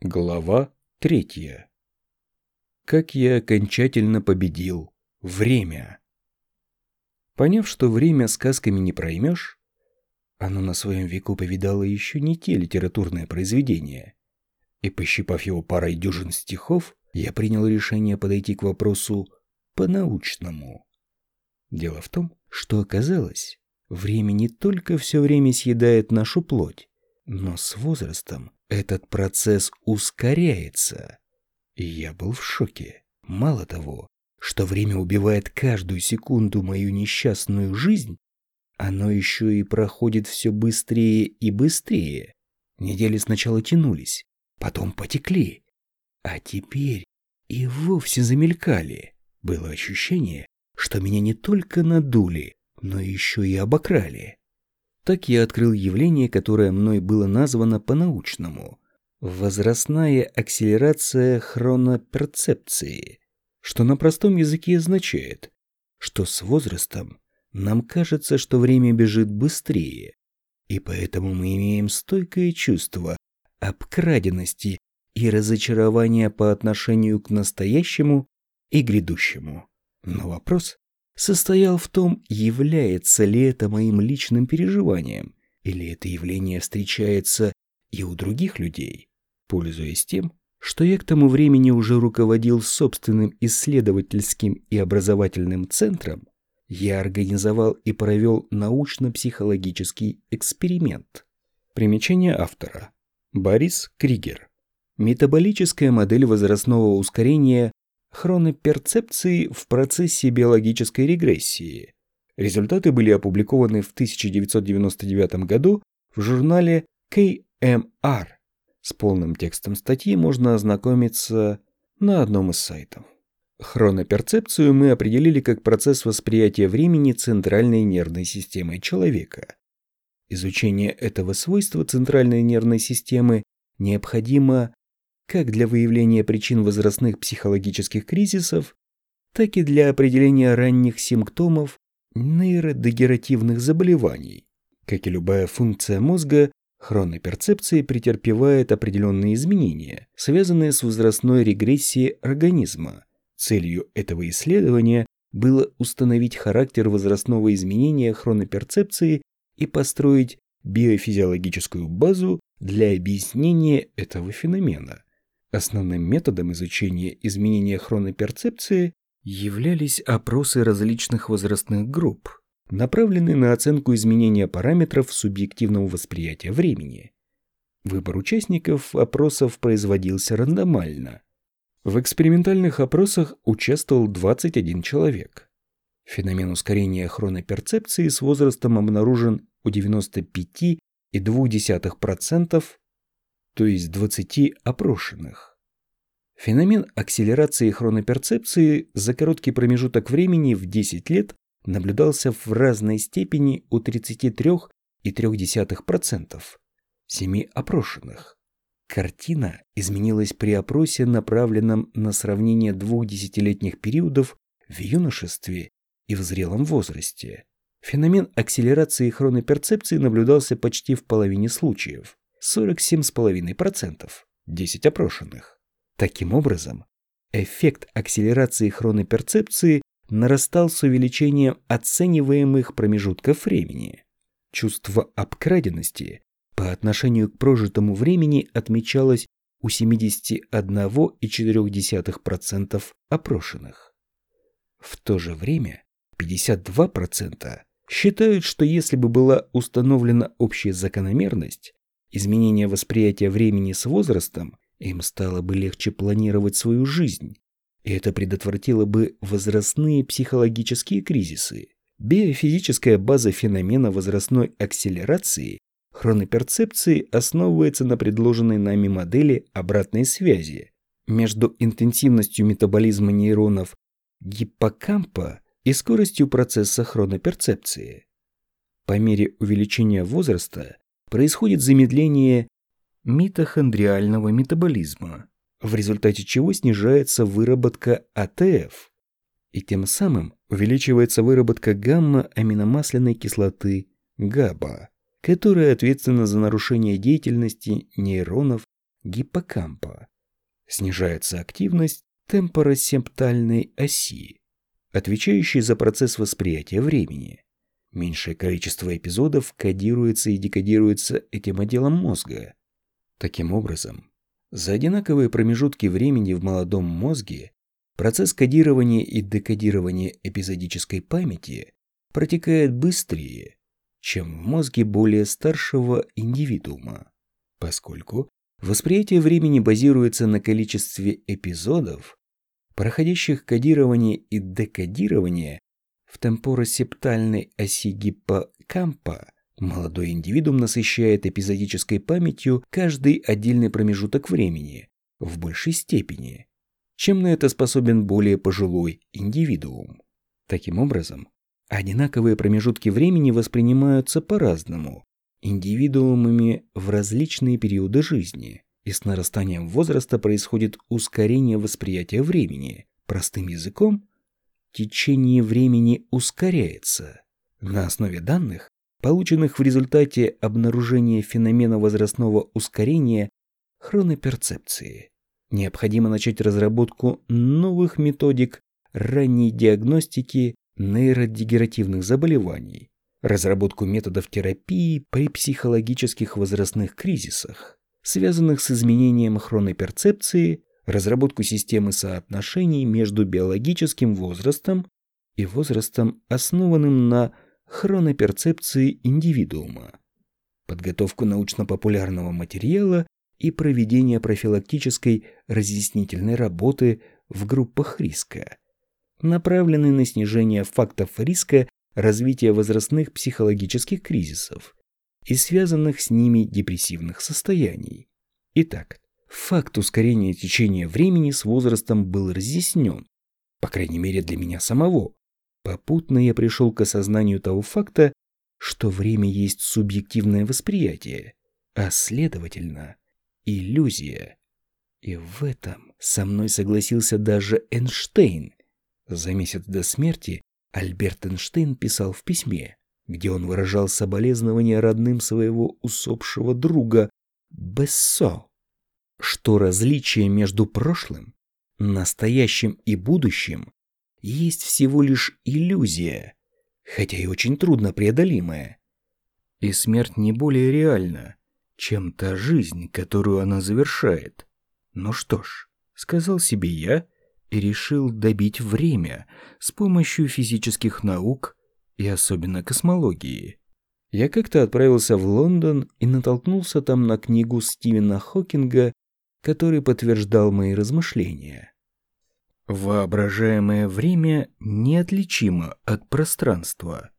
Глава третья. Как я окончательно победил время. Поняв, что время сказками не проймешь, оно на своем веку повидало еще не те литературные произведения, и, пощипав его парой дюжин стихов, я принял решение подойти к вопросу по-научному. Дело в том, что оказалось, время не только все время съедает нашу плоть, но с возрастом этот процесс ускоряется. И я был в шоке. Мало того, что время убивает каждую секунду мою несчастную жизнь, оно еще и проходит все быстрее и быстрее. Недели сначала тянулись, потом потекли, а теперь и вовсе замелькали. Было ощущение, что меня не только надули, но еще и обокрали. Так я открыл явление, которое мной было названо по-научному – возрастная акселерация хроноперцепции, что на простом языке означает, что с возрастом нам кажется, что время бежит быстрее, и поэтому мы имеем стойкое чувство обкраденности и разочарования по отношению к настоящему и грядущему. Но вопрос состоял в том, является ли это моим личным переживанием, или это явление встречается и у других людей. Пользуясь тем, что я к тому времени уже руководил собственным исследовательским и образовательным центром, я организовал и провел научно-психологический эксперимент. Примечание автора. Борис Кригер. Метаболическая модель возрастного ускорения хроноперцепции в процессе биологической регрессии. Результаты были опубликованы в 1999 году в журнале KMR. С полным текстом статьи можно ознакомиться на одном из сайтов. Хроноперцепцию мы определили как процесс восприятия времени центральной нервной системой человека. Изучение этого свойства центральной нервной системы необходимо как для выявления причин возрастных психологических кризисов, так и для определения ранних симптомов нейродегеративных заболеваний. Как и любая функция мозга, хроноперцепция претерпевает определенные изменения, связанные с возрастной регрессией организма. Целью этого исследования было установить характер возрастного изменения хроноперцепции и построить биофизиологическую базу для объяснения этого феномена. Основным методом изучения изменения хроноперцепции являлись опросы различных возрастных групп, направленные на оценку изменения параметров субъективного восприятия времени. Выбор участников опросов производился рандомально. В экспериментальных опросах участвовал 21 человек. Феномен ускорения хроноперцепции с возрастом обнаружен у 95,2% то есть 20 опрошенных. Феномен акселерации хроноперцепции за короткий промежуток времени в 10 лет наблюдался в разной степени у 33,3% 7 опрошенных. Картина изменилась при опросе, направленном на сравнение двух десятилетних периодов в юношестве и в зрелом возрасте. Феномен акселерации хроноперцепции наблюдался почти в половине случаев. 47,5%, 10 опрошенных. Таким образом, эффект акселерации хроноперцепции нарастал с увеличением оцениваемых промежутков времени. Чувство обкраденности по отношению к прожитому времени отмечалось у 71,4% опрошенных. В то же время 52% считают, что если бы была установлена общая закономерность, изменение восприятия времени с возрастом, им стало бы легче планировать свою жизнь, и это предотвратило бы возрастные психологические кризисы. Биофизическая база феномена возрастной акселерации хроноперцепции основывается на предложенной нами модели обратной связи между интенсивностью метаболизма нейронов гиппокампа и скоростью процесса хроноперцепции. По мере увеличения возраста происходит замедление митохондриального метаболизма, в результате чего снижается выработка АТФ, и тем самым увеличивается выработка гамма-аминомасляной кислоты ГАБА, которая ответственна за нарушение деятельности нейронов гиппокампа. Снижается активность темпоросептальной оси, отвечающей за процесс восприятия времени. Меньшее количество эпизодов кодируется и декодируется этим отделом мозга. Таким образом, за одинаковые промежутки времени в молодом мозге процесс кодирования и декодирования эпизодической памяти протекает быстрее, чем в мозге более старшего индивидуума, поскольку восприятие времени базируется на количестве эпизодов, проходящих кодирование и декодирование в темпоросептальной оси гиппокампа, молодой индивидуум насыщает эпизодической памятью каждый отдельный промежуток времени в большей степени, чем на это способен более пожилой индивидуум. Таким образом, Одинаковые промежутки времени воспринимаются по-разному индивидуумами в различные периоды жизни, и с нарастанием возраста происходит ускорение восприятия времени. Простым языком, течение времени ускоряется. На основе данных, полученных в результате обнаружения феномена возрастного ускорения хроноперцепции, необходимо начать разработку новых методик ранней диагностики нейродегеративных заболеваний, разработку методов терапии при психологических возрастных кризисах, связанных с изменением хроноперцепции, разработку системы соотношений между биологическим возрастом и возрастом, основанным на хроноперцепции индивидуума, подготовку научно-популярного материала и проведение профилактической разъяснительной работы в группах риска – направленный на снижение фактов риска развития возрастных психологических кризисов и связанных с ними депрессивных состояний. Итак, факт ускорения течения времени с возрастом был разъяснен, по крайней мере для меня самого. Попутно я пришел к осознанию того факта, что время есть субъективное восприятие, а следовательно, иллюзия. И в этом со мной согласился даже Эйнштейн, за месяц до смерти Альберт Эйнштейн писал в письме, где он выражал соболезнования родным своего усопшего друга Бессо, что различие между прошлым, настоящим и будущим есть всего лишь иллюзия, хотя и очень трудно преодолимая. И смерть не более реальна, чем та жизнь, которую она завершает. Ну что ж, сказал себе я, — и решил добить время с помощью физических наук и особенно космологии. Я как-то отправился в Лондон и натолкнулся там на книгу Стивена Хокинга, который подтверждал мои размышления. Воображаемое время неотличимо от пространства.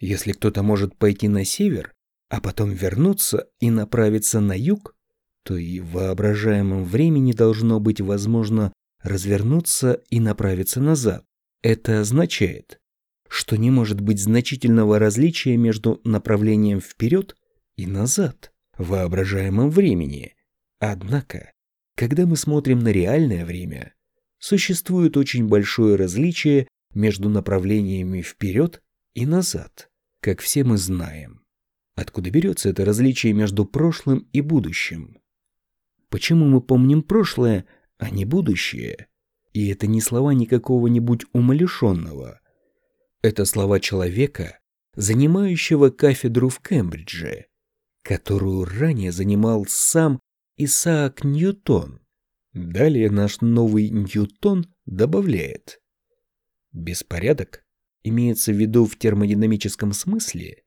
Если кто-то может пойти на север, а потом вернуться и направиться на юг, то и в воображаемом времени должно быть возможно развернуться и направиться назад. Это означает, что не может быть значительного различия между направлением вперед и назад в воображаемом времени. Однако, когда мы смотрим на реальное время, существует очень большое различие между направлениями вперед и назад, как все мы знаем. Откуда берется это различие между прошлым и будущим? Почему мы помним прошлое, а не будущее. И это не слова никакого-нибудь умалишенного. Это слова человека, занимающего кафедру в Кембридже, которую ранее занимал сам Исаак Ньютон. Далее наш новый Ньютон добавляет. Беспорядок имеется в виду в термодинамическом смысле,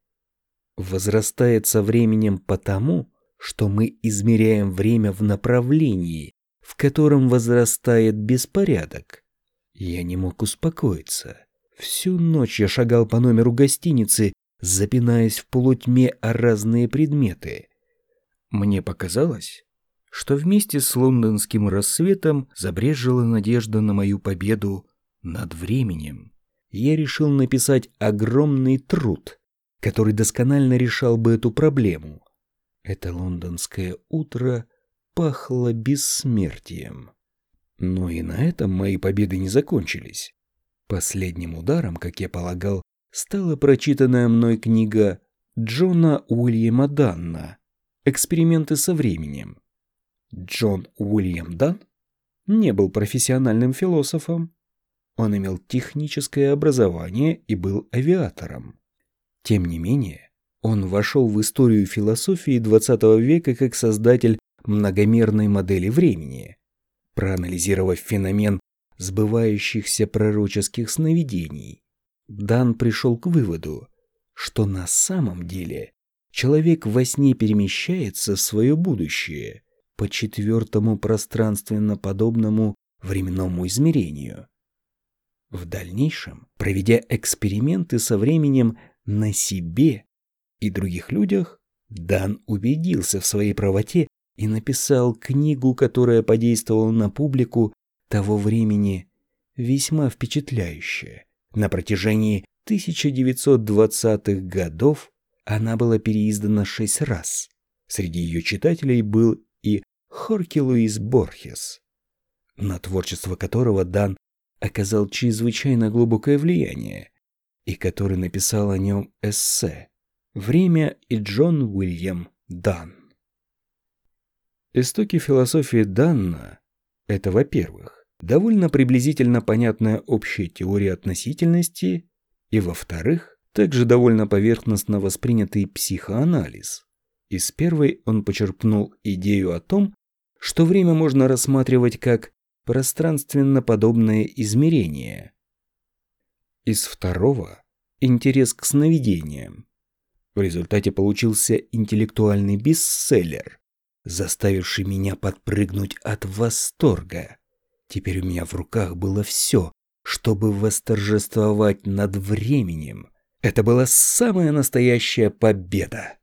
возрастает со временем потому, что мы измеряем время в направлении, в котором возрастает беспорядок. Я не мог успокоиться. Всю ночь я шагал по номеру гостиницы, запинаясь в полутьме о разные предметы. Мне показалось, что вместе с лондонским рассветом забрежила надежда на мою победу над временем. Я решил написать огромный труд, который досконально решал бы эту проблему. Это лондонское утро пахло бессмертием. Но и на этом мои победы не закончились. Последним ударом, как я полагал, стала прочитанная мной книга Джона Уильяма Данна «Эксперименты со временем». Джон Уильям Дан не был профессиональным философом. Он имел техническое образование и был авиатором. Тем не менее, он вошел в историю философии XX века как создатель многомерной модели времени, проанализировав феномен сбывающихся пророческих сновидений. Дан пришел к выводу, что на самом деле человек во сне перемещается в свое будущее по четвертому пространственно-подобному временному измерению. В дальнейшем, проведя эксперименты со временем на себе и других людях, Дан убедился в своей правоте и написал книгу, которая подействовала на публику того времени весьма впечатляющая. На протяжении 1920-х годов она была переиздана шесть раз. Среди ее читателей был и Хорки Луис Борхес, на творчество которого Дан оказал чрезвычайно глубокое влияние, и который написал о нем эссе «Время и Джон Уильям Дан». Истоки философии Данна – это, во-первых, довольно приблизительно понятная общая теория относительности и, во-вторых, также довольно поверхностно воспринятый психоанализ. Из первой он почерпнул идею о том, что время можно рассматривать как пространственно-подобное измерение. Из второго – интерес к сновидениям. В результате получился интеллектуальный бестселлер, заставивший меня подпрыгнуть от восторга. Теперь у меня в руках было все, чтобы восторжествовать над временем. Это была самая настоящая победа.